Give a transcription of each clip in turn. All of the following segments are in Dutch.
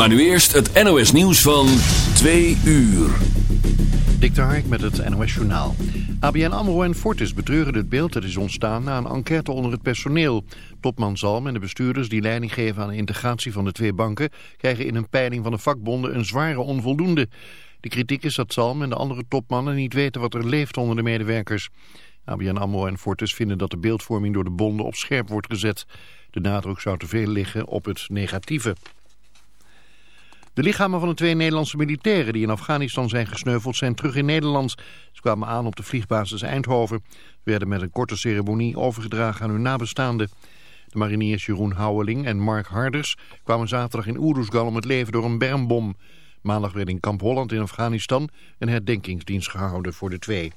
Maar nu eerst het NOS nieuws van 2 uur. Dik Hark met het NOS Journaal. ABN AMRO en Fortis betreuren het beeld dat is ontstaan na een enquête onder het personeel. Topman Zalm en de bestuurders die leiding geven aan de integratie van de twee banken... krijgen in een peiling van de vakbonden een zware onvoldoende. De kritiek is dat Zalm en de andere topmannen niet weten wat er leeft onder de medewerkers. ABN AMRO en Fortis vinden dat de beeldvorming door de bonden op scherp wordt gezet. De nadruk zou te veel liggen op het negatieve. De lichamen van de twee Nederlandse militairen die in Afghanistan zijn gesneuveld zijn terug in Nederland. Ze kwamen aan op de vliegbasis Eindhoven. Ze werden met een korte ceremonie overgedragen aan hun nabestaanden. De mariniers Jeroen Houweling en Mark Harders kwamen zaterdag in Oeruzgal om het leven door een bermbom. Maandag werd in Kamp Holland in Afghanistan een herdenkingsdienst gehouden voor de twee.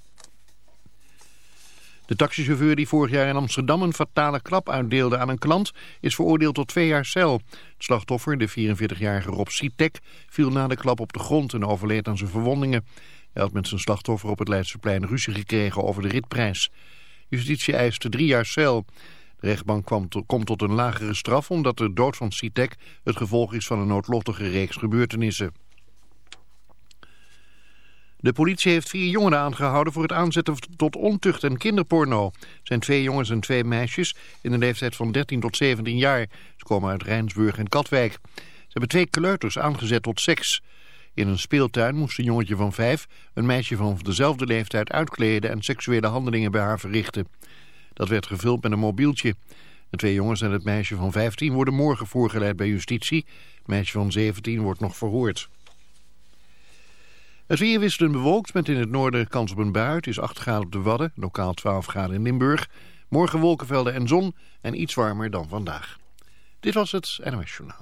De taxichauffeur die vorig jaar in Amsterdam een fatale klap uitdeelde aan een klant is veroordeeld tot twee jaar cel. Het slachtoffer, de 44-jarige Rob Sitek, viel na de klap op de grond en overleed aan zijn verwondingen. Hij had met zijn slachtoffer op het Leidseplein ruzie gekregen over de ritprijs. Justitie eiste drie jaar cel. De rechtbank kwam komt tot een lagere straf omdat de dood van Sitek het gevolg is van een noodlottige reeks gebeurtenissen. De politie heeft vier jongeren aangehouden voor het aanzetten tot ontucht en kinderporno. Het zijn twee jongens en twee meisjes in de leeftijd van 13 tot 17 jaar. Ze komen uit Rijnsburg en Katwijk. Ze hebben twee kleuters aangezet tot seks. In een speeltuin moest een jongetje van vijf een meisje van dezelfde leeftijd uitkleden en seksuele handelingen bij haar verrichten. Dat werd gevuld met een mobieltje. De twee jongens en het meisje van 15 worden morgen voorgeleid bij justitie. Het meisje van 17 wordt nog verhoord. Het weer wisselend bewolkt met in het noorden kans op een bui. Het is 8 graden op de Wadden, lokaal 12 graden in Limburg. Morgen wolkenvelden en zon en iets warmer dan vandaag. Dit was het NOS Journaal.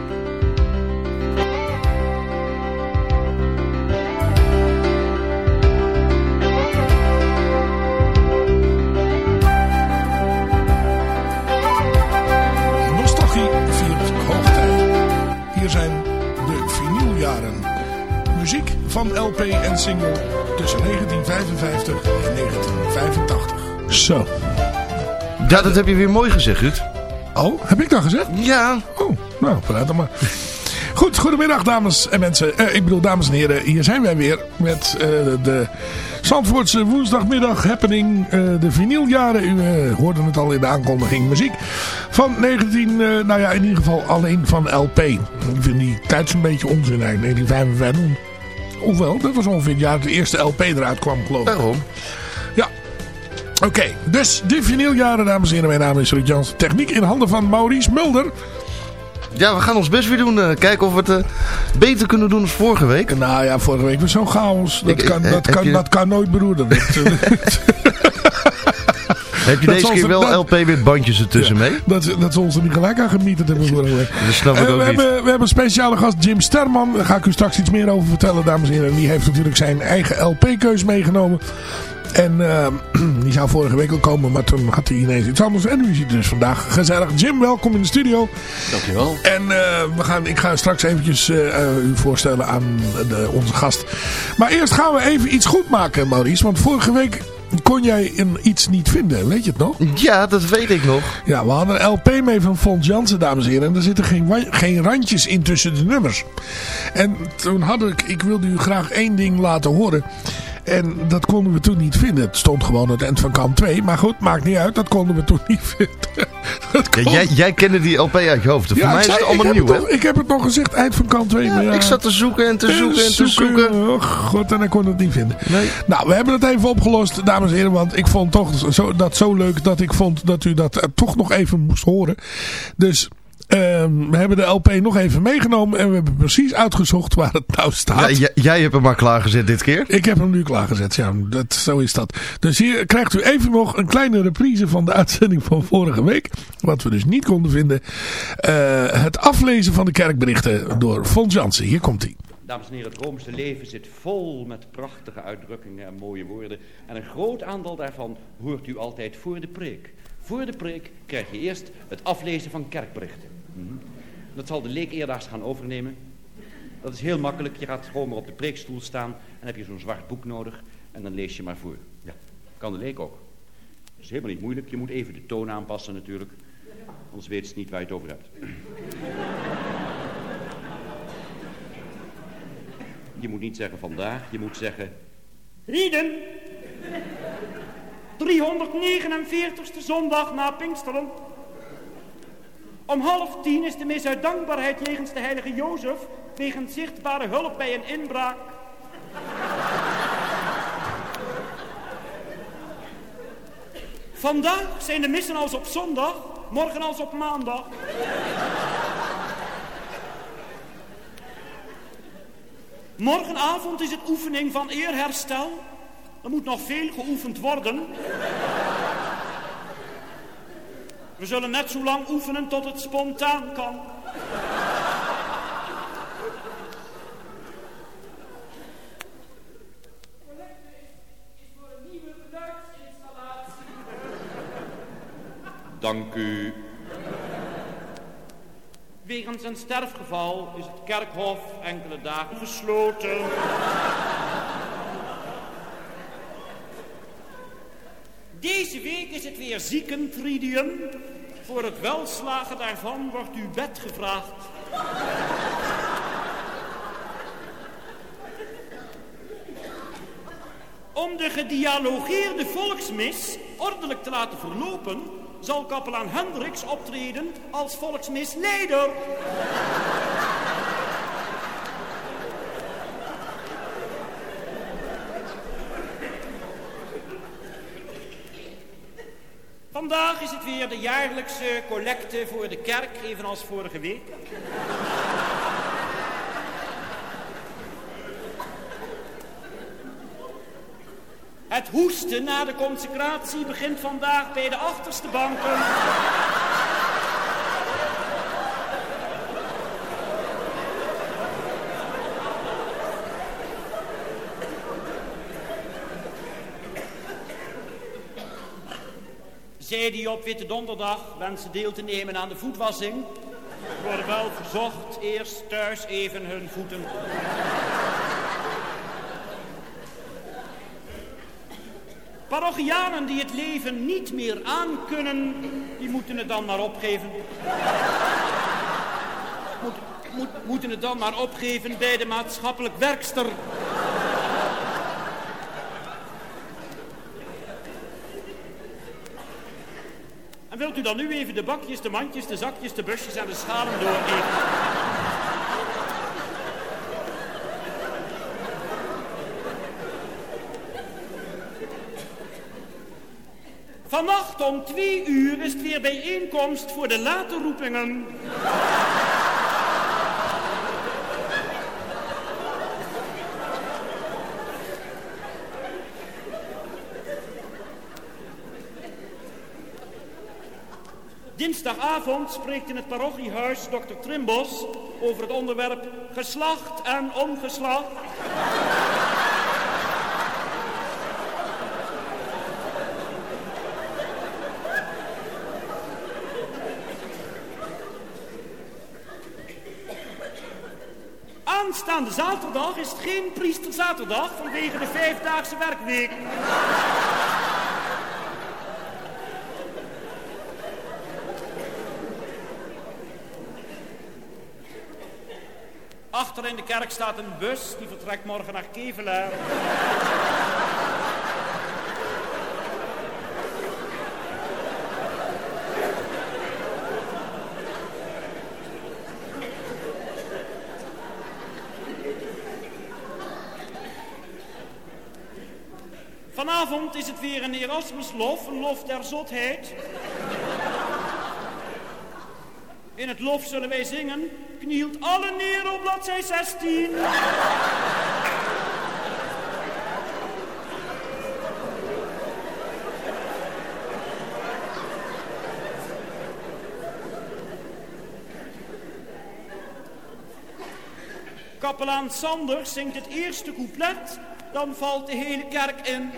Van LP en single tussen 1955 en 1985. Zo. Ja, dat heb je weer mooi gezegd, Ruud. Oh, heb ik dat gezegd? Ja. Oh, nou, vooruit dan maar. Goed, goedemiddag dames en mensen. Eh, ik bedoel, dames en heren, hier zijn wij weer met eh, de Zandvoortse woensdagmiddag happening. eh, de vinyljaren, u eh, hoorde het al in de aankondiging. Muziek van 19, eh, nou ja, in ieder geval alleen van LP. Ik vind die tijd zo'n beetje onzin eigenlijk, 1955. Hoewel, dat was ongeveer het jaar dat de eerste LP eruit kwam, geloof ik. Daarom. Ja. Oké, dus de vinyljaren, dames en heren. Mijn naam is Ruud Jans. Techniek in handen van Maurice Mulder. Ja, we gaan ons best weer doen. eh, kijken of we het eh, beter kunnen doen dan vorige week. Nou ja, vorige week was zo'n chaos. Dat, Ik- kan, eh, dat, kan, je- dat kan nooit beroeren. Eh, Heb je Dat deze keer wel dat- LP met bandjes ertussen mee? dat, dat ze ons er niet gelijk aan gemieterd hebben vorige week. Dat snap ik Eh, ook we, niet. hebben, we hebben een speciale gast, Jim Sterman. Daar ga ik u straks iets meer over vertellen, dames en heren. Die heeft natuurlijk zijn eigen LP-keus meegenomen. En eh, die zou vorige week al komen, maar toen had hij ineens iets anders. En nu is hij dus vandaag gezellig. Jim, welkom in de studio. Dankjewel. En uh, we gaan, ik ga straks eventjes uh, u voorstellen aan de, onze gast. Maar eerst gaan we even iets goed maken, Maurice. Want vorige week kon jij een, iets niet vinden. Weet je het nog? Ja, dat weet ik nog. Ja, we hadden een LP mee van Fons Jansen, dames en heren. En er zitten geen, geen randjes in tussen de nummers. En toen had ik, ik wilde u graag één ding laten horen. En dat konden we toen niet vinden. Het stond gewoon het eind van kant 2. Maar goed, maakt niet uit. Dat konden we toen niet vinden. Ja, jij, jij kende die LP uit je hoofd. Voor Ja, mij ik is zei- het allemaal ik nieuw, het Ik heb het nog gezegd, eind van kant 2. Ja, Ik zat te zoeken en te zoeken en te zoeken. Oh god, en hij kon het niet vinden. Nee. Nou, we hebben het even opgelost, dames en heren. Want ik vond toch zo, dat zo leuk dat ik vond dat u dat eh, toch nog even moest horen. Dus we hebben de LP nog even meegenomen. En we hebben precies uitgezocht waar het nou staat. Ja, jij, hebt hem maar klaargezet dit keer. Ik heb hem nu klaargezet, ja, dat, zo is dat. Dus hier krijgt u even nog een kleine reprise van de uitzending van vorige week. Wat we dus niet konden vinden. Eh, het aflezen van de kerkberichten door Fons Jansen. Hier komt hij. Dames en heren, het Roomse leven zit vol met prachtige uitdrukkingen en mooie woorden. En een groot aantal daarvan hoort u altijd voor de preek. Voor de preek krijg je eerst het aflezen van kerkberichten. Mhm. Dat zal de leek eerdaags gaan overnemen. Dat is heel makkelijk. Je gaat gewoon maar op de preekstoel staan en heb je zo'n zwart boek nodig. En dan lees je maar voor. Ja, kan de leek ook. Dat is helemaal niet moeilijk. Je moet even de toon aanpassen natuurlijk. Anders weet ze niet waar je het over hebt. Je moet niet zeggen vandaag, je moet zeggen... Heden, 349ste zondag na Pinksteren. Om half tien is de mis uit dankbaarheid jegens de heilige Jozef... wegens zichtbare hulp bij een inbraak. Vandaag zijn de missen als op zondag, morgen als op maandag. Morgenavond is het oefening van eerherstel. Er moet nog veel geoefend worden. We zullen net zo lang oefenen tot het spontaan kan. Dank u. Wegens een sterfgeval is het kerkhof enkele dagen gesloten. Deze week is het weer ziekentridium. Voor het welslagen daarvan wordt uw bed gevraagd. Om de gedialogeerde volksmis ordelijk te laten verlopen, zal kapelaan Hendricks optreden als volksmisleider. Vandaag is het weer de jaarlijkse collecte voor de kerk, evenals vorige week. Het hoesten na de consecratie begint vandaag bij de achterste banken. Die op Witte Donderdag wensen deel te nemen aan de voetwassing, worden wel verzocht eerst thuis even hun voeten. Parochianen die het leven niet meer aankunnen, die moeten het dan maar opgeven. Moet, moeten het dan maar opgeven bij de maatschappelijk werkster. Dan nu even de bakjes, de mandjes, de zakjes, de busjes en de schalen doorgeven? Vannacht om twee uur is het weer bijeenkomst voor de late roepingen. dinsdagavond spreekt in het parochiehuis dokter Trimbos over het onderwerp geslacht en ongeslacht. Aanstaande zaterdag is het geen priesterzaterdag vanwege de vijfdaagse werkweek. In de kerk staat een bus, die vertrekt morgen naar Kevelaar. Vanavond is het weer een Erasmuslof, een lof der zotheid. In het lof zullen wij zingen, knielt alle neer op bladzij 16. Kapelaan Sanders zingt het eerste couplet, dan valt de hele kerk in.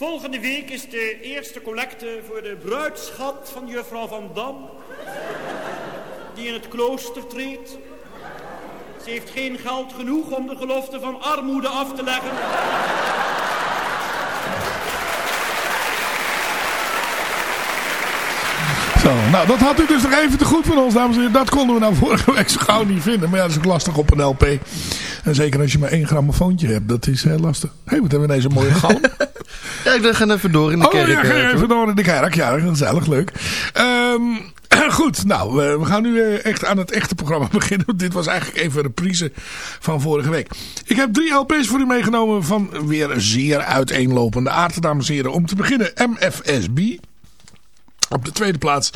Volgende week is de eerste collecte voor de bruidschat van juffrouw Van Dam. Die in het klooster treedt. Ze heeft geen geld genoeg om de gelofte van armoede af te leggen. Zo, nou dat had u dus nog even te goed van ons, dames en heren. Dat konden we nou vorige week zo gauw niet vinden. Maar ja, dat is ook lastig op een LP. En zeker als je maar één grammofoontje hebt, dat is heel lastig. Hé, wat hebben we ineens een mooie galm. Ja, ik ga even door in de oh, kerk. ja, ga eh, even door in de kerk. Ja, gezellig, leuk. Ehm, goed, nou, we gaan nu eh, echt aan het echte programma beginnen. Want Dit was eigenlijk even een reprise van vorige week. Ik heb drie LP's voor u meegenomen van weer zeer uiteenlopende aard, dames en heren. Om te beginnen MFSB. Op de tweede plaats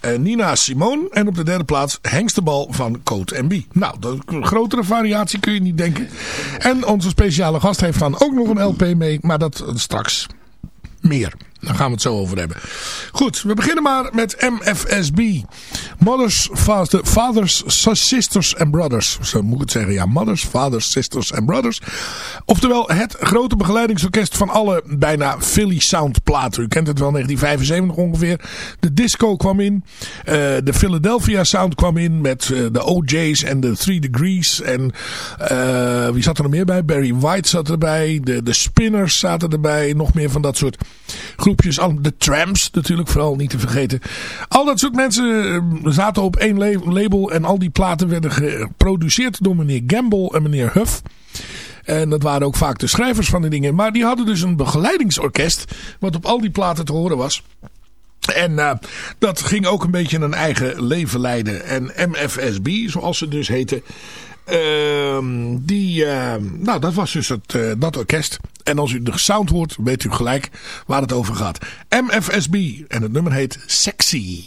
eh, Nina Simone. En op de derde plaats Hengstebal van Coat B. Nou, de grotere variatie kun je niet denken. En onze speciale gast heeft dan ook nog een LP mee. Maar dat straks meer. Daar gaan we het zo over hebben. Goed, we beginnen maar met MFSB. Mothers, father, Fathers, Sisters and Brothers. Zo moet ik het zeggen. Ja, Mothers, Fathers, Sisters and Brothers. Oftewel het grote begeleidingsorkest van alle bijna Philly Sound platen. U kent het wel, 1975 ongeveer. De disco kwam in. Uh, de Philadelphia Sound kwam in met uh, de OJ's en de Three Degrees. En uh, wie zat er nog meer bij? Barry White zat erbij. De, de Spinners zaten erbij. Nog meer van dat soort groepjes. De Tramps natuurlijk vooral niet te vergeten. Al dat soort mensen zaten op één label. En al die platen werden geproduceerd door meneer Gamble en meneer Huff. En dat waren ook vaak de schrijvers van die dingen. Maar die hadden dus een begeleidingsorkest. Wat op al die platen te horen was. En uh, dat ging ook een beetje een eigen leven leiden. En MFSB, zoals ze dus heette. Uh, die, uh, nou, dat was dus het, uh, dat orkest. En als u de sound hoort, weet u gelijk waar het over gaat. MFSB. En het nummer heet Sexy.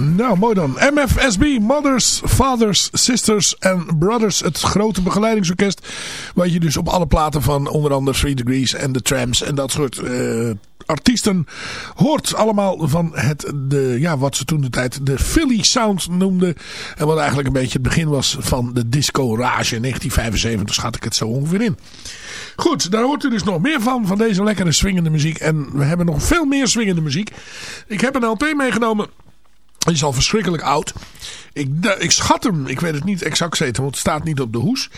Nou, mooi dan. MFSB, Mothers, Fathers, Sisters and Brothers. Het grote begeleidingsorkest. Wat je dus op alle platen van onder andere Three Degrees en The Tramps en dat soort uh, artiesten hoort. Allemaal van het, de, ja, wat ze toen de tijd de Philly Sound noemden. En wat eigenlijk een beetje het begin was van de disco rage. In 1975 schat ik het zo ongeveer in. Goed, daar hoort u dus nog meer van, van deze lekkere swingende muziek. En we hebben nog veel meer swingende muziek. Ik heb een LP meegenomen. Hij is al verschrikkelijk oud. Ik, ik schat hem, ik weet het niet exact zeker, want het staat niet op de hoes.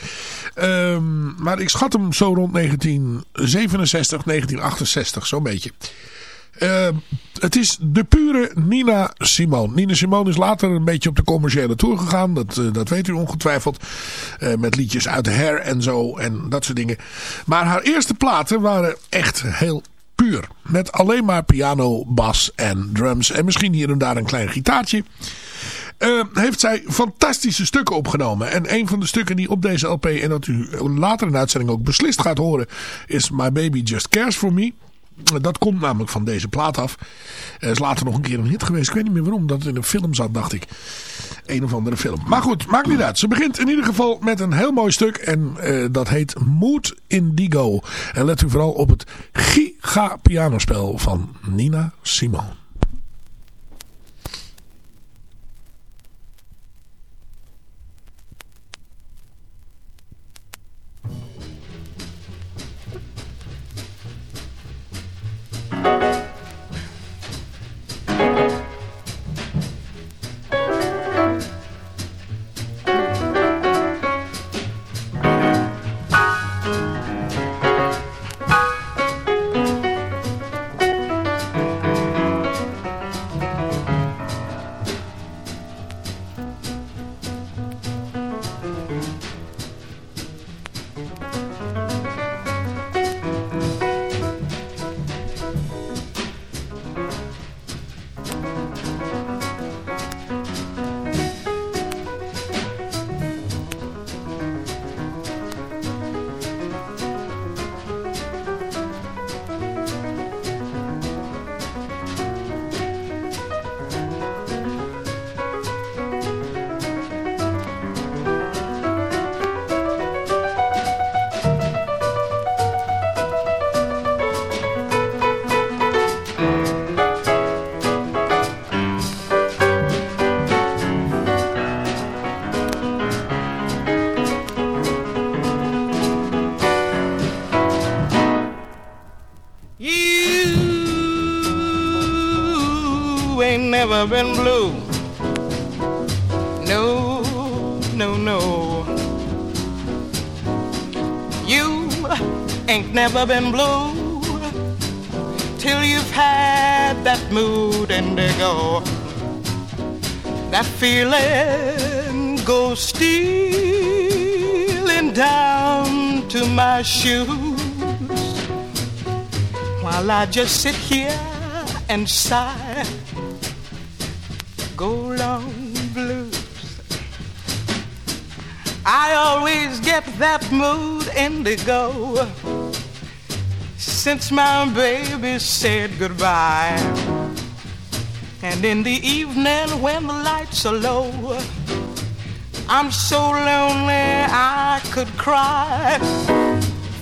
Um, maar ik schat hem zo rond 1967, 1968, zo'n beetje. Uh, het is de pure Nina Simone. Nina Simone is later een beetje op de commerciële tour gegaan. Dat, uh, dat weet u ongetwijfeld. Uh, met liedjes uit Hair en zo en dat soort dingen. Maar haar eerste platen waren echt heel puur. Met alleen maar piano, bas en drums. En misschien hier en daar een klein gitaartje. Uh, heeft zij fantastische stukken opgenomen. En een van de stukken die op deze LP, en dat u later in de uitzending ook beslist gaat horen, is My Baby Just Cares For Me. Dat komt namelijk van deze plaat af. Er is later nog een keer een hit geweest. Ik weet niet meer waarom. Dat in een film zat, dacht ik. Een of andere film. Maar goed, maakt niet uit. Ze begint in ieder geval met een heel mooi stuk. En uh, dat heet Mood Indigo. En let u vooral op het giga pianospel van Nina Simone. Never been blue. No, no, no. You ain't never been blue till you've had that mood indigo. That feeling goes stealing down to my shoes while I just sit here and sigh go long blues. I always get that mood indigo since my baby said goodbye. And in the evening when the lights are low, I'm so lonely I could cry.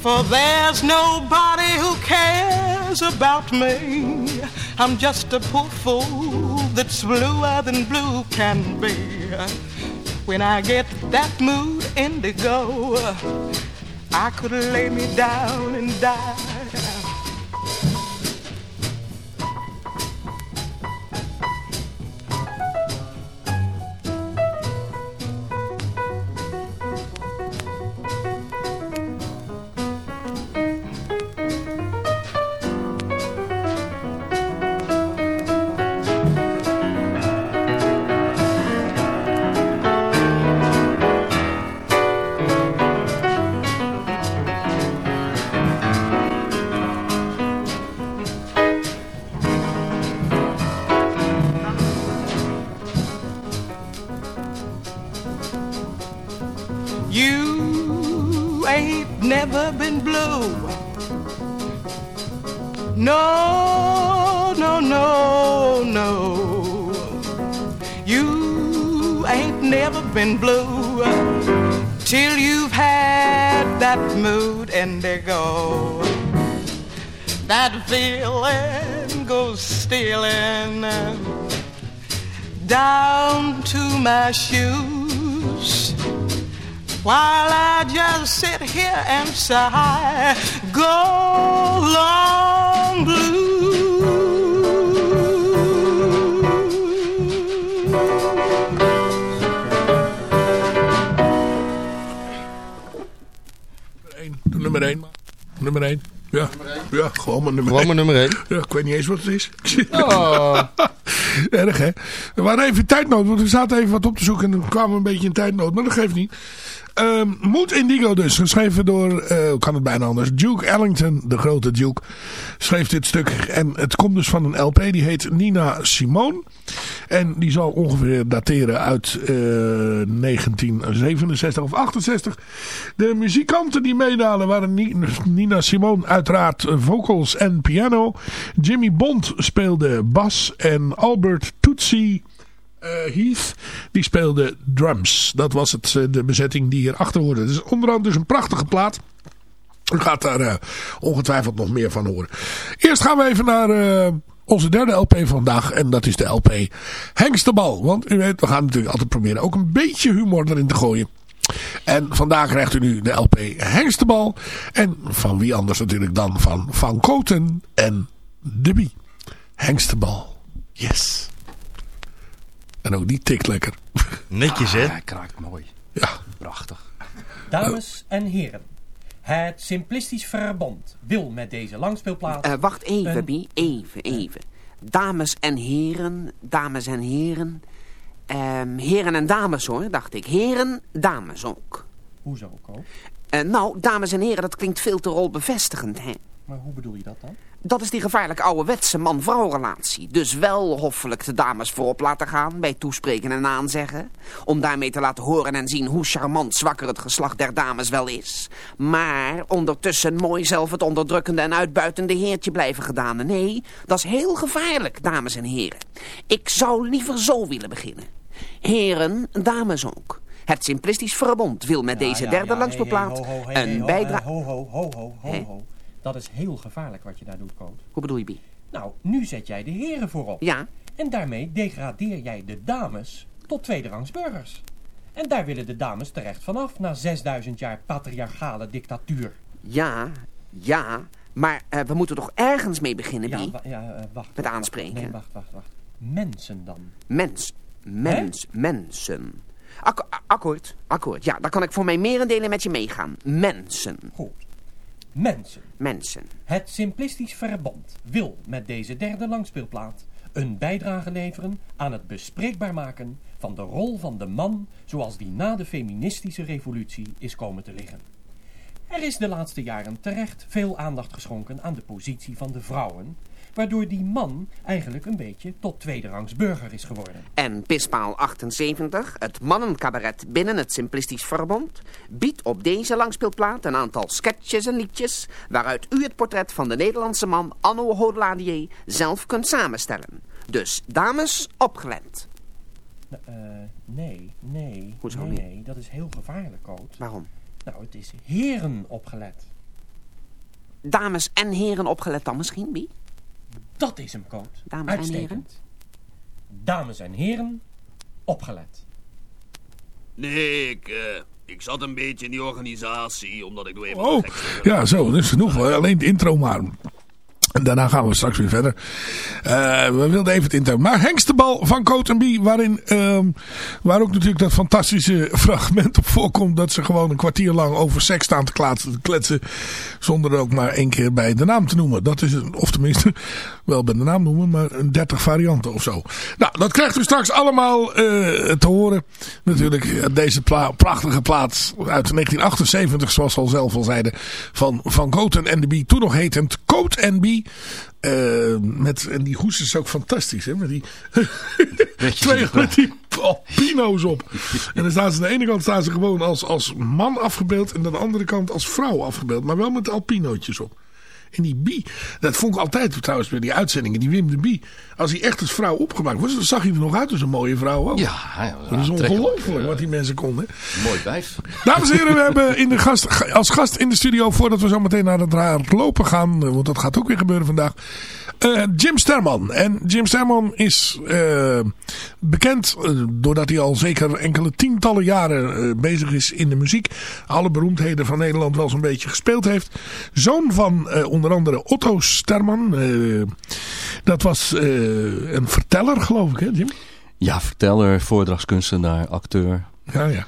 For there's nobody who cares about me. I'm just a poor fool that's bluer than blue can be. When I get that mood indigo, I could lay me down and die. And sigh. Go long Nummer 1. Nummer 1. Ja. ja, gewoon maar nummer 1. Gewoon maar nummer 1. Ja, ik weet niet eens wat het is. Oh. Erg hè. We waren even in tijdnood, want we zaten even wat op te zoeken en dan kwamen we een beetje in tijdnood, maar dat geeft niet. Um, Moed Indigo dus, geschreven door, uh, kan het bijna anders, Duke Ellington, de grote Duke, schreef dit stuk. En het komt dus van een LP, die heet Nina Simone. En die zal ongeveer dateren uit uh, 1967 of 68. De muzikanten die meedalen waren Nina Simone, uiteraard vocals en piano. Jimmy Bond speelde bas en Albert Tootsie Heath, die speelde drums. Dat was het, uh, de bezetting die hierachter hoorde. Is onderhand dus een prachtige plaat. U gaat daar uh, ongetwijfeld nog meer van horen. Eerst gaan we even naar onze derde LP vandaag. En dat is de LP Hengstebal. Want u weet, we gaan natuurlijk altijd proberen ook een beetje humor erin te gooien. En vandaag krijgt u nu de LP Hengstebal. En van wie anders natuurlijk dan van Van Koten en De Bie. Hengstebal. Yes. En ook die tikt lekker. Netjes, hè? Ah, hij kraakt mooi. Ja. Prachtig. Dames en heren. Het Simplistisch Verbond wil met deze langspeelplaat... Uh, wacht even, een... Bie. Even, even. Dames en heren, dames en heren. Um, heren en dames hoor, dacht ik. Heren, dames ook. Hoezo ook? Uh, nou, dames en heren, dat klinkt veel te rolbevestigend, hè? Maar hoe bedoel je dat dan? Dat is die gevaarlijk ouderwetse man-vrouw relatie. Dus wel hoffelijk de dames voorop laten gaan bij toespreken en aanzeggen. Om daarmee te laten horen en zien hoe charmant zwakker het geslacht der dames wel is. Maar ondertussen mooi zelf het onderdrukkende en uitbuitende heertje blijven gedaan. Nee, dat is heel gevaarlijk, dames en heren. Ik zou liever zo willen beginnen. Heren, dames ook. Het Simplistisch Verbond wil met ja, deze derde ja, langspeelplaat hey, hey, hey, een bijdrage... Ho, ho, ho, ho, ho, ho. Dat is heel gevaarlijk wat je daar doet, Coot. Hoe bedoel je, Bie? Nou, nu zet jij de heren voorop. Ja. En daarmee degradeer jij de dames tot tweederangs burgers. En daar willen de dames terecht vanaf na 6000 jaar patriarchale dictatuur. Ja, ja. Maar uh, we moeten toch ergens mee beginnen, Bie? Ja, ja uh, wacht. Met aanspreken. Nee, wacht, wacht, wacht. Mensen dan. Mens. Mens. Mensen. Ak akkoord, akkoord. Ja, dan kan ik voor mijn merendelen met je meegaan. Mensen. Goed. Mensen. Mensen. Het Simplistisch Verbond wil met deze derde langspeelplaat een bijdrage leveren aan het bespreekbaar maken van de rol van de man zoals die na de feministische revolutie is komen te liggen. Er is de laatste jaren terecht veel aandacht geschonken aan de positie van de vrouwen, waardoor die man eigenlijk een beetje tot tweederangs burger is geworden. En Pispaal 78, het mannencabaret binnen het Simplistisch Verbond, biedt op deze langspeelplaat een aantal sketches en liedjes waaruit u het portret van de Nederlandse man Anno Hodeladier zelf kunt samenstellen. Dus dames, opgelet. Uh, nee, nee, Hoezo nee, niet? nee, dat is heel gevaarlijk, Coot. Waarom? Nou, het is heren opgelet. Dames en heren opgelet dan misschien, Bie? Dat is hem, Coot. Dames Uitstekend. en heren? Dames en heren, opgelet. Nee, ik, uh, ik zat een beetje in die organisatie, omdat ik doe even... Oh, ja, zo, dat is genoeg. Alleen de intro maar. En daarna gaan we straks weer verder. Uh, we wilden even het intro. Maar Hengstebal van Bie, waarin, um, waar ook natuurlijk dat fantastische fragment op voorkomt. Dat ze gewoon een kwartier lang over seks staan te kletsen. Zonder ook maar één keer bij de naam te noemen. Dat is, of tenminste, wel bij de naam noemen, maar een dertig varianten of zo. Nou, dat krijgt u straks allemaal uh, te horen. Natuurlijk deze pla prachtige plaat uit 1978, zoals we al zelf al zeiden. Van, van Coat en de Bie. Toen nog hetend Coat en Uh, met, en die hoes is ook fantastisch, hè? Met die, twee, met die alpino's op. En dan staan ze aan de ene kant staan ze gewoon als, als man afgebeeld. En aan de andere kant als vrouw afgebeeld. Maar wel met alpinootjes op. En die Bie, dat vond ik altijd trouwens bij die uitzendingen, die Wim de Bie. Als hij echt als vrouw opgemaakt was, dan zag hij er nog uit als een mooie vrouw ook. Ja, ja dat is ongelooflijk wat die mensen konden. Mooi wijf. Dames en heren, we hebben in de gast, als gast in de studio, voordat we zo meteen naar het raar lopen gaan, eh, want dat gaat ook weer gebeuren vandaag. Uh, Jim Sterman. En Jim Sterman is uh, bekend uh, doordat hij al zeker enkele tientallen jaren bezig is in de muziek. Alle beroemdheden van Nederland wel zo'n beetje gespeeld heeft. Zoon van onder andere Otto Sterman. dat was een verteller geloof ik hè Jim? Ja, verteller, voordragskunstenaar, acteur. Ja, ja.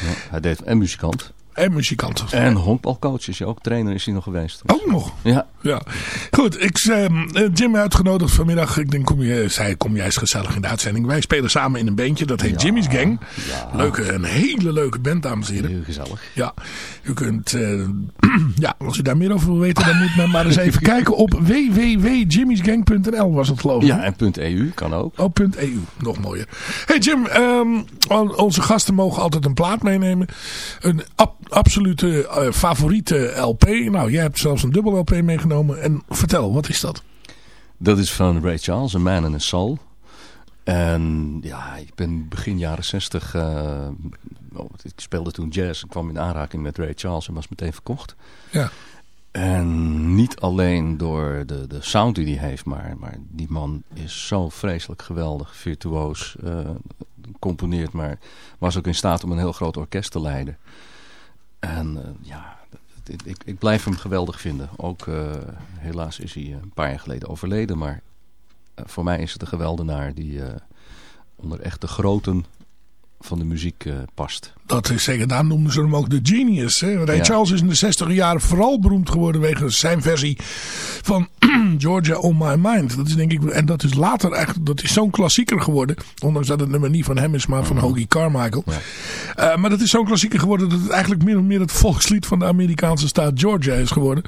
ja hij deed, en muzikant. En muzikant. En honkbalcoach is hij ook. Trainer is hij nog geweest. Ook nog? Ja. ja. Goed, ik uh, Jim uitgenodigd vanmiddag. Ik denk, kom je, zei, kom jij eens gezellig in de uitzending. Wij spelen samen in een bandje. Dat heet Jimmy's Gang. Ja. Leuke, een hele leuke band, dames en heren. Heel gezellig. Ja. U kunt, uh, ja, als u daar meer over wil weten, dan moet men maar eens even kijken op www.jimmysgang.nl was het geloof ik. Ja, en .eu kan ook. Oh, .eu. Nog mooier. Hey Jim, um, onze gasten mogen altijd een plaat meenemen. Een absolute uh, favoriete LP. Nou, jij hebt zelfs een dubbel LP meegenomen. En vertel, wat is dat? Dat is van Ray Charles, A Man in a Soul. En ja, ik ben begin jaren zestig... Uh, oh, ik speelde toen jazz en kwam in aanraking met Ray Charles en was meteen verkocht. Ja. En niet alleen door de, de sound die hij heeft, maar, maar die man is zo vreselijk geweldig, virtuoos, uh, componeert, maar was ook in staat om een heel groot orkest te leiden. En uh, ja, ik, ik, blijf hem geweldig vinden. Ook uh, helaas is hij een paar jaar geleden overleden, maar voor mij is het een geweldenaar die onder echt de groten van de muziek uh, past. Dat is zeker, daar noemden ze hem ook de genius. Hè? Ray ja. Charles is in de 60 jaren vooral beroemd geworden wegens zijn versie van Georgia on My Mind. Dat is denk ik, en dat is later echt, dat is zo'n klassieker geworden. Ondanks dat het nummer niet van hem is, maar van. Hoagie Carmichael. Ja. Uh, maar dat is zo'n klassieker geworden dat het eigenlijk meer of meer het volkslied van de Amerikaanse staat Georgia is geworden.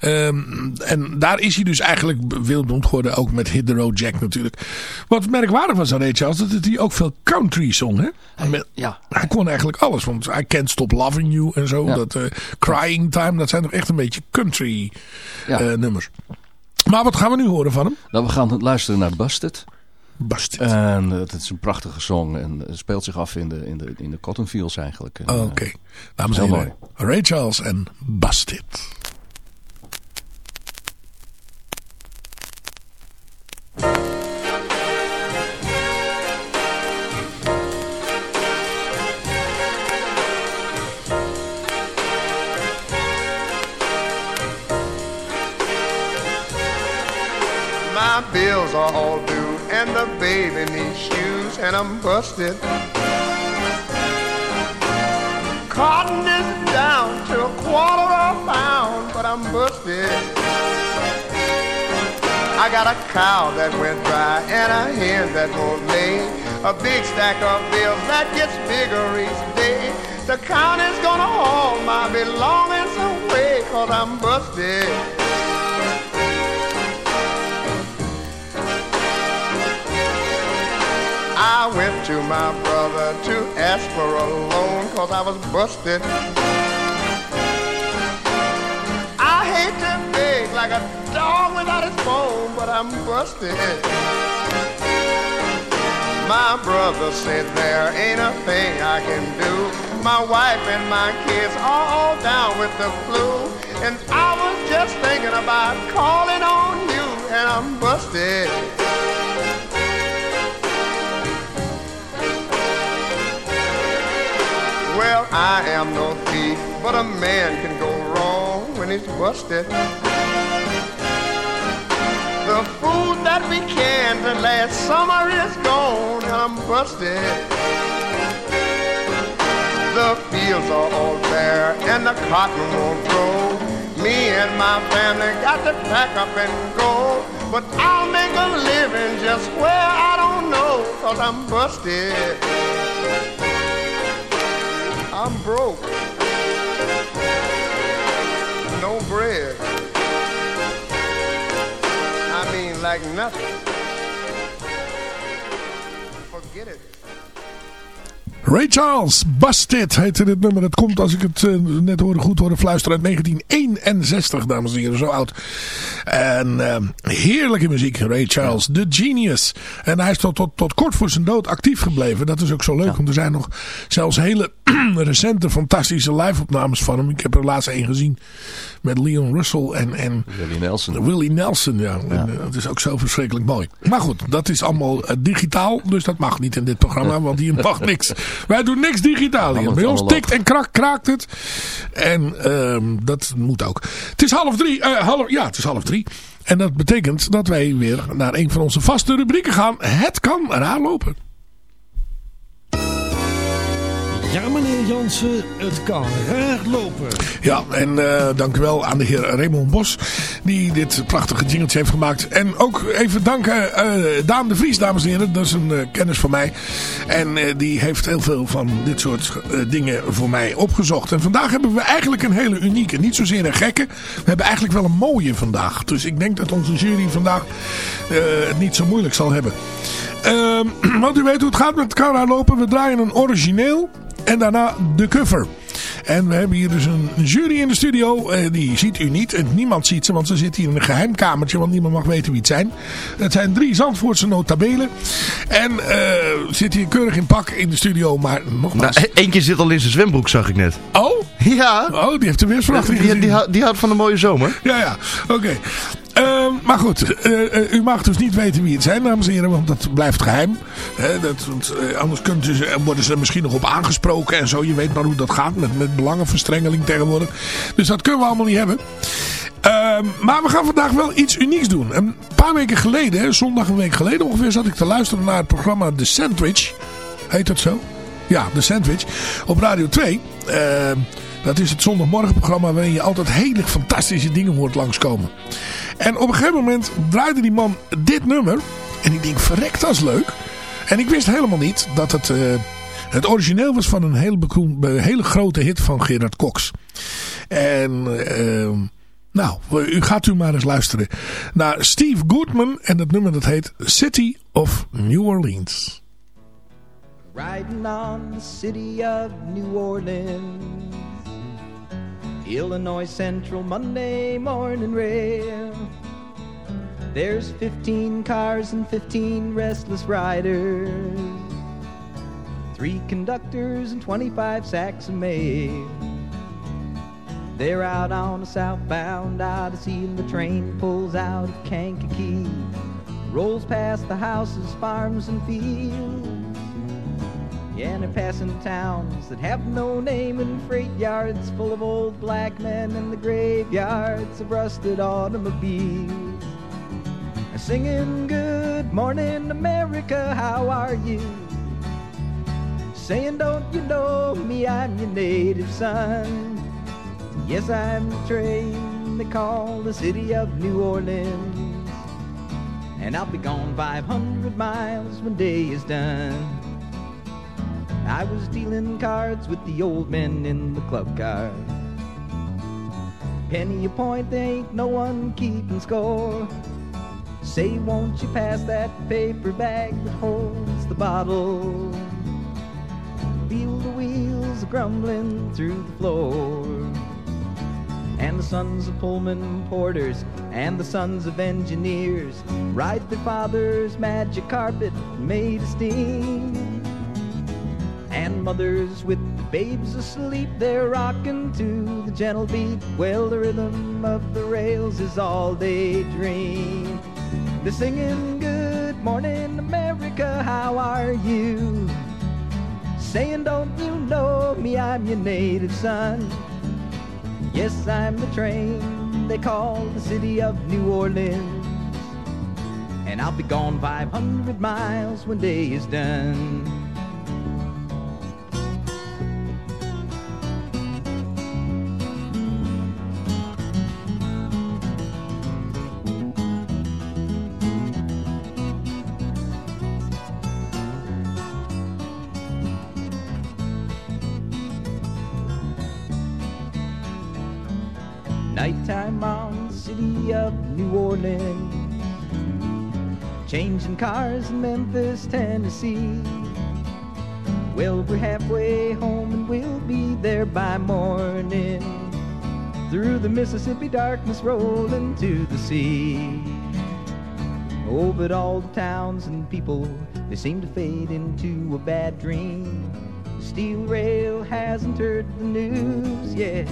Um, en daar is hij dus eigenlijk wereldberoemd geworden, ook met Hit the Road Jack natuurlijk. Wat merkwaardig was aan Ray Charles, dat hij ook veel country zong. Hè? Hij, met, ja. hij kon eigenlijk alles, want I Can't Stop Loving You en zo. Ja. Dat, uh, Crying Time, dat zijn toch echt een beetje country ja. uh, nummers. Maar wat gaan we nu horen van hem? Nou, we gaan luisteren naar Busted. Busted. En het is een prachtige song en het speelt zich af in de, in de, in de Cotton Fields eigenlijk. Oké. Okay. Dames en heren, Ray Charles en Busted. Bills are all due, and the baby needs shoes, and I'm busted. Cotton is down to a quarter of a pound, but I'm busted. I got a cow that went dry and a hen that won't lay. A big stack of bills that gets bigger each day. The county's gonna haul my belongings away, cause I'm busted. I went to my brother to ask for a loan cause I was busted. I hate to beg like a dog without his bone, but I'm busted. My brother said there ain't a thing I can do. My wife and my kids are all down with the flu. And I was just thinking about calling on you, and I'm busted. Well, I am no thief, but a man can go wrong when he's busted. The food that we canned last summer is gone, and I'm busted. The fields are all bare, and the cotton won't grow. Me and my family got to pack up and go. But I'll make a living just where I don't know, cause I'm busted. I'm broke. No bread. I mean, like nothing. Forget it. Ray Charles, Busted heette dit nummer. Het komt, als ik het uh, net hoorde, goed hoorde fluisteren, uit 1961, dames en heren. Zo oud. En uh, heerlijke muziek, Ray Charles, The Genius. En hij is tot, tot, tot kort voor zijn dood actief gebleven. Dat is ook zo leuk, ja. want er zijn nog zelfs hele recente, fantastische live-opnames van hem. Ik heb er laatst één gezien met Leon Russell en, en Willie Nelson. Willie Nelson, ja. ja. En, dat is ook zo verschrikkelijk mooi. Maar goed, dat is allemaal digitaal, dus dat mag niet in dit programma, want hier mag niks. Wij doen niks digitaal hier. Bij ons tikt en krak, kraakt het. En uh, dat moet ook. Het is half drie. Uh, half, ja, het is half drie. En dat betekent dat wij weer naar een van onze vaste rubrieken gaan. Het kan raar lopen. Ja, meneer Jansen, het kan raar lopen. Ja, en uh, dank u wel aan de heer Raymond Bos, die dit prachtige jingletje heeft gemaakt. En ook even danken uh, Daan de Vries, dames en heren. Dat is een uh, kennis van mij. En die heeft heel veel van dit soort dingen voor mij opgezocht. En vandaag hebben we eigenlijk een hele unieke, niet zozeer een gekke. We hebben eigenlijk wel een mooie vandaag. Dus ik denk dat onze jury vandaag het niet zo moeilijk zal hebben. Ehm, want u weet hoe het gaat met Cara lopen. We draaien een origineel en daarna de cover. En we hebben hier dus een jury in de studio. Eh, die ziet u niet. En niemand ziet ze, want ze zitten hier in een geheim kamertje. Want niemand mag weten wie het zijn. Het zijn drie Zandvoortse notabelen. En uh, zit hier keurig in pak in de studio. Maar nogmaals... Nou, Eén keer zit al in zijn zwembroek, zag ik net. Oh? Ja. Oh, die heeft de weersverwachting die, die, die, die, houdt van een mooie zomer. Ja, ja. Oké. Okay. Uh, maar goed, uh, uh, u mag dus niet weten wie het zijn, dames en heren, want dat blijft geheim. dat, want, anders kunt u, worden ze er misschien nog op aangesproken en zo. Je weet maar hoe dat gaat met, met belangenverstrengeling tegenwoordig. Dus dat kunnen we allemaal niet hebben. Ehm, maar we gaan vandaag wel iets unieks doen. Een paar weken geleden, zondag een week geleden ongeveer, zat ik te luisteren naar het programma The Sandwich. Heet dat zo? Ja, The Sandwich. Op Radio 2. Dat is het zondagmorgenprogramma waarin je altijd hele fantastische dingen hoort langskomen. En op een gegeven moment draaide die man dit nummer. En ik denk, verrekt, dat is leuk. En ik wist helemaal niet dat het, uh, het origineel was van een hele, hele grote hit van Gerard Cox. En uh, nou, u gaat u maar eens luisteren naar Steve Goodman. En het nummer dat heet City of New Orleans. Riding on the city of New Orleans Illinois Central Monday morning rail. There's 15 cars and 15 restless riders, three conductors and 25 sacks of mail. They're out on a southbound Odyssey, and the train pulls out of Kankakee, rolls past the houses, farms, and fields. Yeah, and they're passing towns that have no name and freight yards full of old black men and the graveyards of rusted automobiles. Singing good morning America, how are you? Saying don't you know me, I'm your native son. Yes, I'm the train they call the city of New Orleans. And I'll be gone 500 miles when day is done. I was dealing cards with the old men in the club car. Penny a point, there ain't no one keeping score. Say, won't you pass that paper bag that holds the bottle? Feel the wheels grumbling through the floor. And the sons of Pullman porters and the sons of engineers ride their father's magic carpet made of steam. Mothers with babes asleep, they're rocking to the gentle beat. Well, the rhythm of the rails is all they dream. They're singing, Good morning, America, how are you? Saying, Don't you know me? I'm your native son. Yes, I'm the train they call the city of New Orleans. And I'll be gone 500 miles when day is done. Changing cars in Memphis, Tennessee. Well, we're halfway home and we'll be there by morning. Through the Mississippi darkness rolling to the sea. Oh, but all the towns and people, they seem to fade into a bad dream. The steel rail hasn't heard the news yet.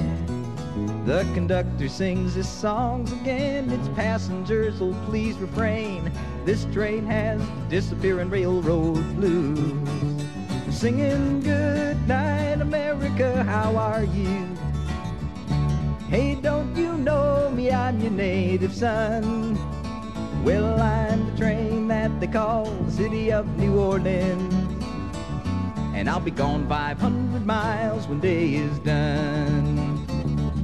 The conductor sings his songs again. Its passengers, will please refrain. This train has disappearing railroad blues. Singing good night, America, how are you? Hey, don't you know me? I'm your native son. Well, I'm the train that they call the city of New Orleans. And I'll be gone 500 miles when day is done.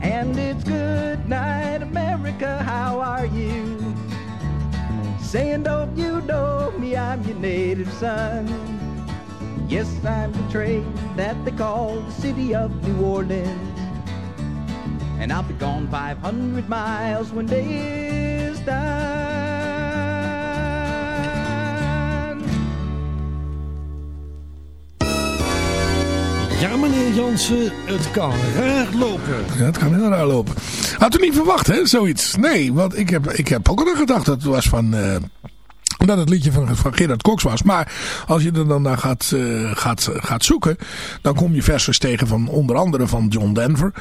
And it's good night, America, how are you? Saying, don't you know me? I'm your native son. Yes, I'm the train that they call the city of New Orleans. And I'll be gone 500 miles when day is done. Ja, meneer Jansen, het kan raar lopen. Ja, het kan heel raar lopen. Had u niet verwacht, hè, zoiets? Nee, want ik heb, ik heb ook al gedacht dat het was van... eh, dat het liedje van, van Gerard Cox was. Maar als je er dan naar gaat, eh, gaat, gaat zoeken... dan kom je versies tegen van onder andere van John Denver.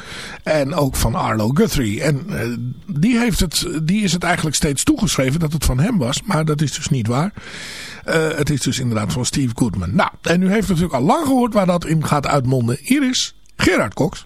En ook van Arlo Guthrie. En eh, die, heeft het, die is het eigenlijk steeds toegeschreven dat het van hem was. Maar dat is dus niet waar. Het is dus inderdaad van Steve Goodman. Nou, en u heeft natuurlijk al lang gehoord waar dat in gaat uitmonden. Hier is Gerard Cox.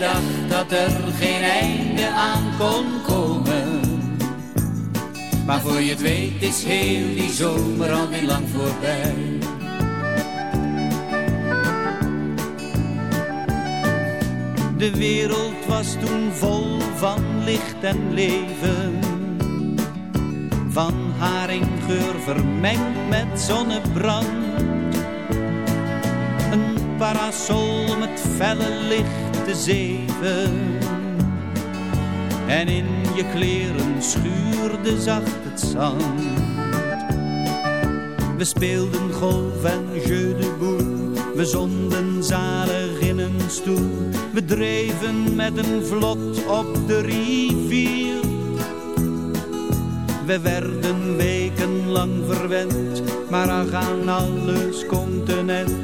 Dacht dat er geen einde aan kon komen. Maar voor je het weet is heel die zomer al niet lang voorbij. De wereld was toen vol van licht en leven. Van haringgeur vermengd met zonnebrand. Een parasol met felle licht te zeven. En in je kleren schuurde zacht het zand. We speelden golf en jeu de boel. We zonden zalig in een stoel. We dreven met een vlot op de rivier. We werden wekenlang verwend, maar aan alles continent.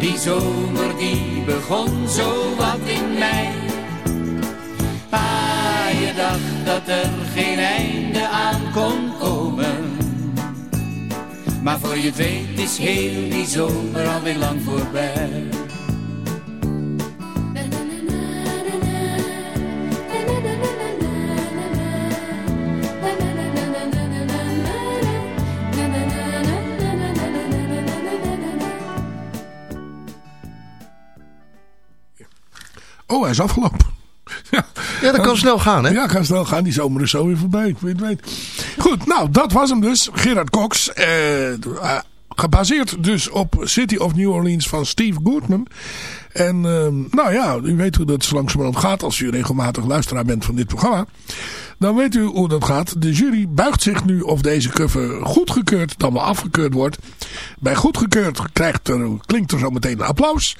Die zomer die begon zo wat in mei. Ah, je dacht dat er geen einde aan kon komen. Maar voor je weet is heel die zomer alweer lang voorbij. Oh, hij is afgelopen. Ja, ja dat kan snel gaan, hè? Ja, kan snel gaan. Die zomer is zo weer voorbij. Weet, weet. Goed, nou, dat was hem dus. Gerard Cox. Eh, uh, gebaseerd dus op City of New Orleans van Steve Goodman. En uh, nou ja, u weet hoe dat zo langzamerhand gaat als u regelmatig luisteraar bent van dit programma. Dan weet u hoe dat gaat. De jury buigt zich nu of deze cover goedgekeurd dan wel afgekeurd wordt. Bij goedgekeurd krijgt er, klinkt er zo meteen een applaus.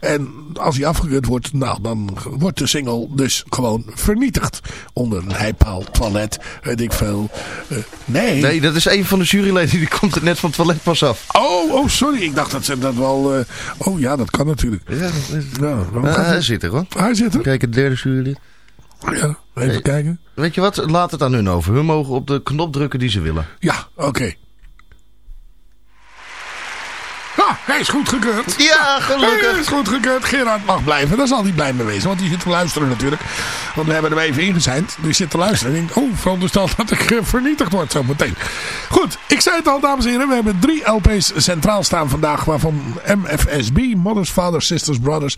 En als hij afgekeurd wordt, nou dan wordt de single dus gewoon vernietigd. Onder een heipaal, toilet, weet ik veel. Uh, nee. Nee, dat is een van de juryleden die komt er net van het toilet pas af. Oh, oh sorry. Ik dacht dat ze dat wel... Uh, oh ja, dat kan natuurlijk. Ja, ja, uh, hij zit er hoor. Hij zit er. Kijk, het derde jurylid. Ja, even kijken. Weet je wat? Laat het aan hun over. Hun mogen op de knop drukken die ze willen. Ja, oké. Okay. Hij is goedgekeurd. Ja, gelukkig. Hij is goedgekeurd. Gerard mag blijven. Daar zal hij blij mee wezen. Want die zit te luisteren natuurlijk. Want we hebben hem even ingezeind. Die zit te luisteren. En denkt, oh, veronderstel dat ik vernietigd word zo meteen. Goed, ik zei het al, dames en heren. We hebben drie LP's centraal staan vandaag. Waarvan MFSB, Mothers, Fathers, Sisters, Brothers.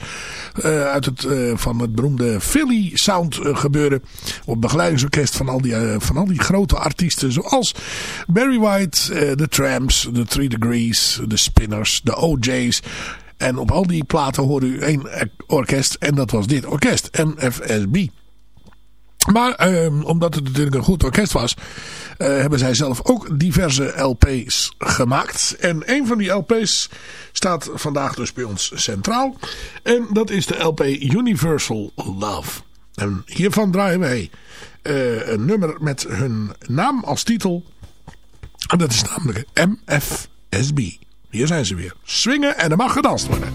Uh, uit het, uh, van het beroemde Philly Sound uh, gebeuren. Op begeleidingsorkest van al die, van al die grote artiesten. Zoals Barry White, The Tramps, The Three Degrees, The Spinners, OJ's. En op al die platen hoorde u één orkest. En dat was dit orkest, MFSB. Maar um, omdat het natuurlijk een goed orkest was, uh, hebben zij zelf ook diverse LP's gemaakt. En een van die LP's staat vandaag dus bij ons centraal. En dat is de LP Universal Love. En hiervan draaien wij uh, een nummer met hun naam als titel. En dat is namelijk MFSB. Hier zijn ze weer. Swingen en er mag gedanst worden.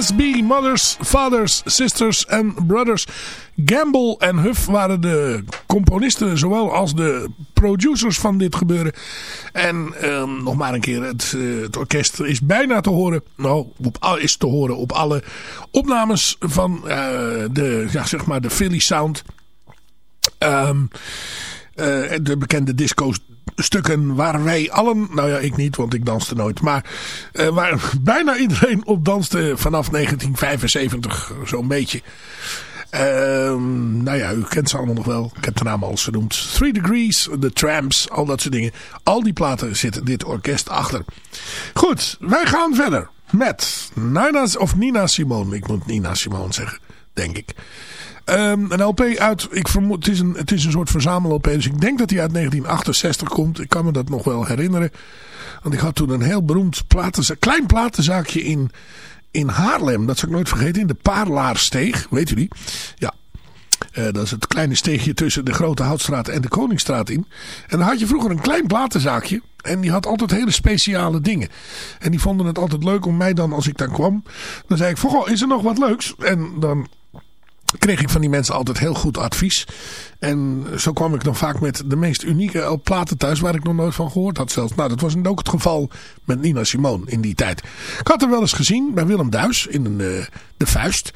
FSB, Mothers, Fathers, Sisters and Brothers. Gamble en Huff waren de componisten zowel als de producers van dit gebeuren. En ehm, nog maar een keer, het, eh, het, orkest is bijna te horen. Nou, op, is te horen op alle opnames van uh, de, ja, zeg maar de Philly Sound. Um, de bekende disco's stukken waar wij allen, nou ja ik niet want ik danste nooit, maar uh, waar bijna iedereen op danste vanaf 1975 zo'n beetje. Uh, nou ja, u kent ze allemaal nog wel. Ik heb de naam al genoemd. Three Degrees, The Tramps, al dat soort dingen. Al die platen zit dit orkest achter. Goed, wij gaan verder met Nina, of Nina Simone. Ik moet Nina Simone zeggen, denk ik. Um, een LP uit, ik vermoed, het is een, het is een soort verzamel-LP. Dus ik denk dat hij uit 1968 komt. Ik kan me dat nog wel herinneren. Want ik had toen een heel beroemd platenza klein platenzaakje in, in Haarlem. Dat zal ik nooit vergeten. In de Paarlaarsteeg. Weet u die? Ja. Uh, dat is het kleine steegje tussen de Grote Houtstraat en de Koningsstraat in. En dan had je vroeger een klein platenzaakje. En die had altijd hele speciale dingen. En die vonden het altijd leuk om mij dan, als ik dan kwam. Dan zei ik, goh, is er nog wat leuks? En dan kreeg ik van die mensen altijd heel goed advies. En zo kwam ik dan vaak met de meest unieke platen thuis waar ik nog nooit van gehoord had zelfs. Nou, dat was ook het geval met Nina Simone in die tijd. Ik had haar wel eens gezien bij Willem Duis in de, de Vuist.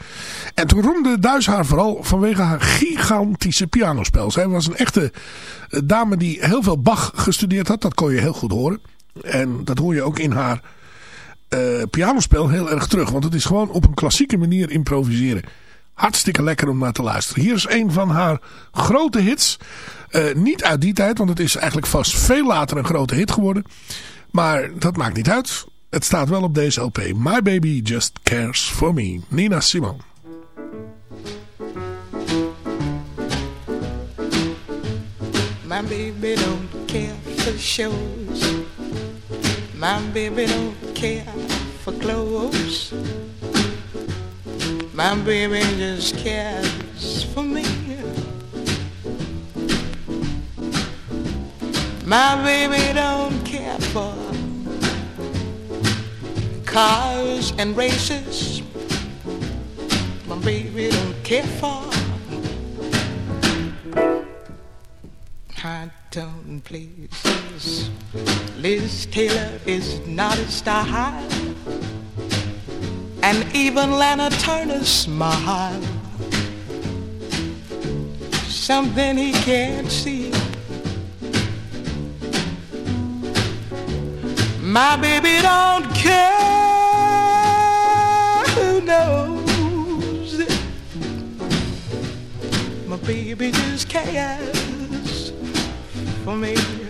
En toen roemde Duis haar vooral vanwege haar gigantische pianospel. Zij was een echte eh, dame die heel veel Bach gestudeerd had. Dat kon je heel goed horen. En dat hoor je ook in haar uh, pianospel heel erg terug. Want het is gewoon op een klassieke manier improviseren. Hartstikke lekker om naar te luisteren. Hier is een van haar grote hits. Uh, niet uit die tijd, want het is eigenlijk vast veel later een grote hit geworden. Maar dat maakt niet uit. Het staat wel op deze LP. My Baby Just Cares For Me. Nina Simone. My baby don't care for shows. My baby don't care for clothes. My baby just cares for me. My baby don't care for cars and races. My baby don't care for high tone places. Liz Taylor is not a style and even Lana Turner smile. Something he can't see. My baby don't care who knows. My baby just cares for me.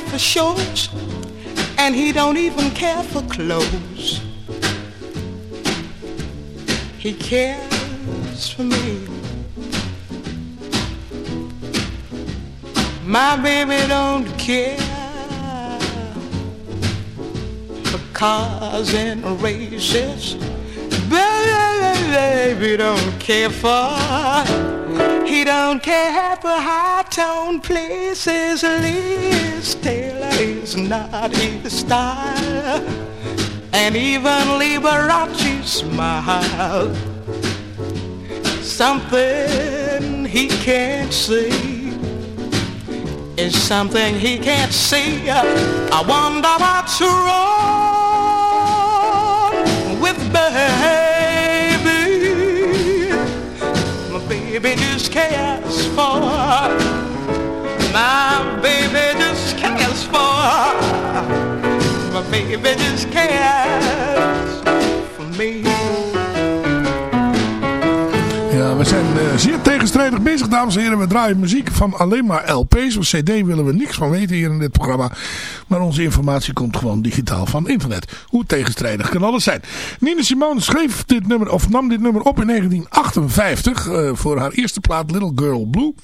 Care for shorts, and he don't even care for clothes. He cares for me. My baby don't care for cars and races. Baby don't care for he don't care for high-tone places. Liz Taylor is not his style. And even Liberace smile. something he can't see. is something he can't see. I wonder what's wrong with baby. Baby just cares for. My baby just cares for. My baby just cares for me. Ja, we zijn eh, zeer tegenstrijdig bezig, dames en heren. We draaien muziek van alleen maar LP's. Of CD willen we niks van weten hier in dit programma. Maar onze informatie komt gewoon digitaal van internet. Hoe tegenstrijdig kan alles zijn. Nina Simone schreef dit nummer, of nam dit nummer op in 1958. eh, voor haar eerste plaat Little Girl Blue.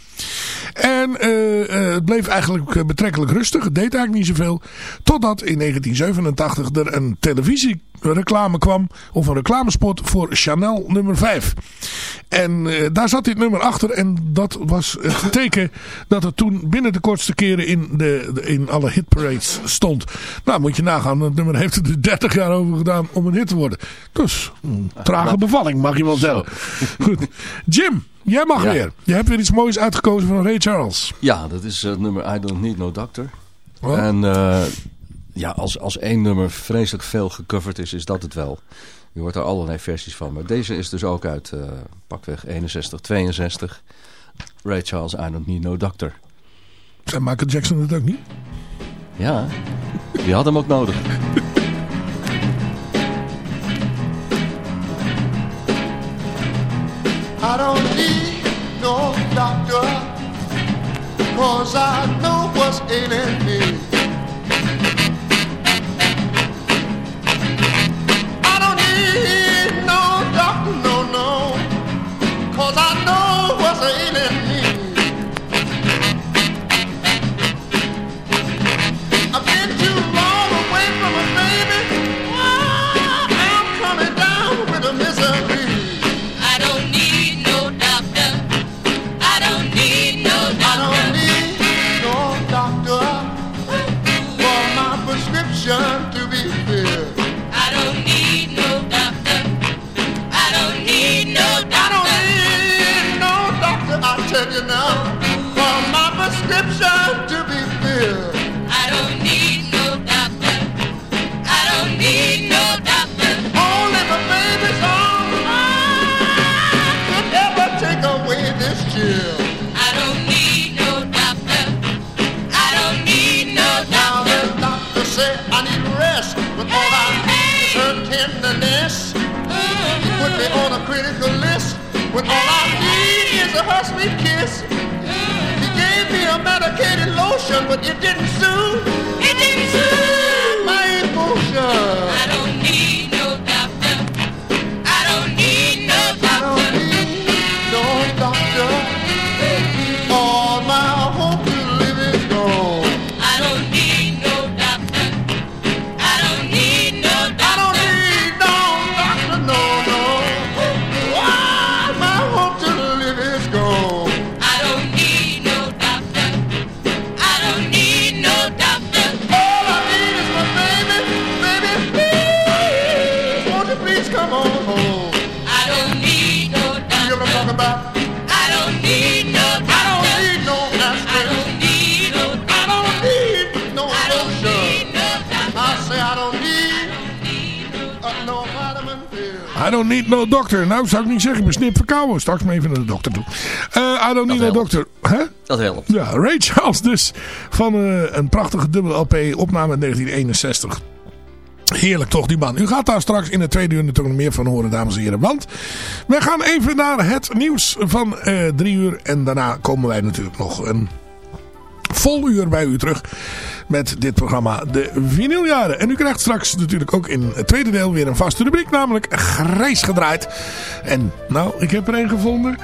En eh, eh, het bleef eigenlijk betrekkelijk rustig. Het deed eigenlijk niet zoveel. Totdat in 1987 er een televisiereclame kwam. Of een reclamespot voor Chanel nummer 5. En eh, daar zat dit nummer achter. En dat was het teken dat het toen binnen de kortste keren in, de, de- in alle hitparades stond. Nou, moet je nagaan. Het nummer heeft er dus 30 jaar over gedaan om een hit te worden. Dus, een trage bevalling mag je wel zeggen. Goed. Jim, jij mag Ja. weer. Je hebt weer iets moois uitgekozen van Ray Charles. Ja, dat is het nummer I Don't Need No Doctor. En eh, ja, als, als één nummer vreselijk veel gecoverd is, is dat het wel. Je hoort er allerlei versies van. Maar deze is dus ook uit eh, pakweg 61, 62. Ray Charles, I Don't Need No Doctor. Zei Michael Jackson het ook niet? Ja, die had hem ook nodig. I don't need no doctor, cause I know what's ailing me. I need rest, but all I need is her tenderness. He put me on a critical list, when all I need is a her sweet kiss. He gave me a medicated lotion, but it didn't soothe. It didn't soothe my emotion. I don't need no doctor. Nou, zou ik niet zeggen. Ik ben snip verkouden. Straks maar even naar de dokter toe. Eh, I don't need no doctor. Dat helpt. Ja, Ray Charles dus. Van eh, een prachtige dubbele LP. Opname in 1961. Heerlijk toch, die man. U gaat daar straks in de tweede uur natuurlijk nog meer van horen, dames en heren. Want we gaan even naar het nieuws van eh, drie uur. En daarna komen wij natuurlijk nog een vol uur bij u terug met dit programma De Vinyljaren. En u krijgt straks natuurlijk ook in het tweede deel weer een vaste rubriek, namelijk Grijs gedraaid. En nou, ik heb er een gevonden.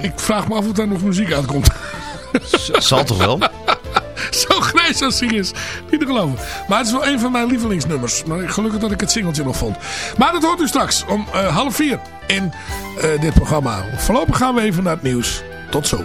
Ik vraag me af of daar nog muziek uitkomt. Zal toch wel? Zo grijs als hij is. Niet te geloven. Maar het is wel een van mijn lievelingsnummers. Maar gelukkig dat ik het singeltje nog vond. Maar dat hoort u straks om eh, half vier in eh, dit programma. Voorlopig gaan we even naar het nieuws. Tot zo.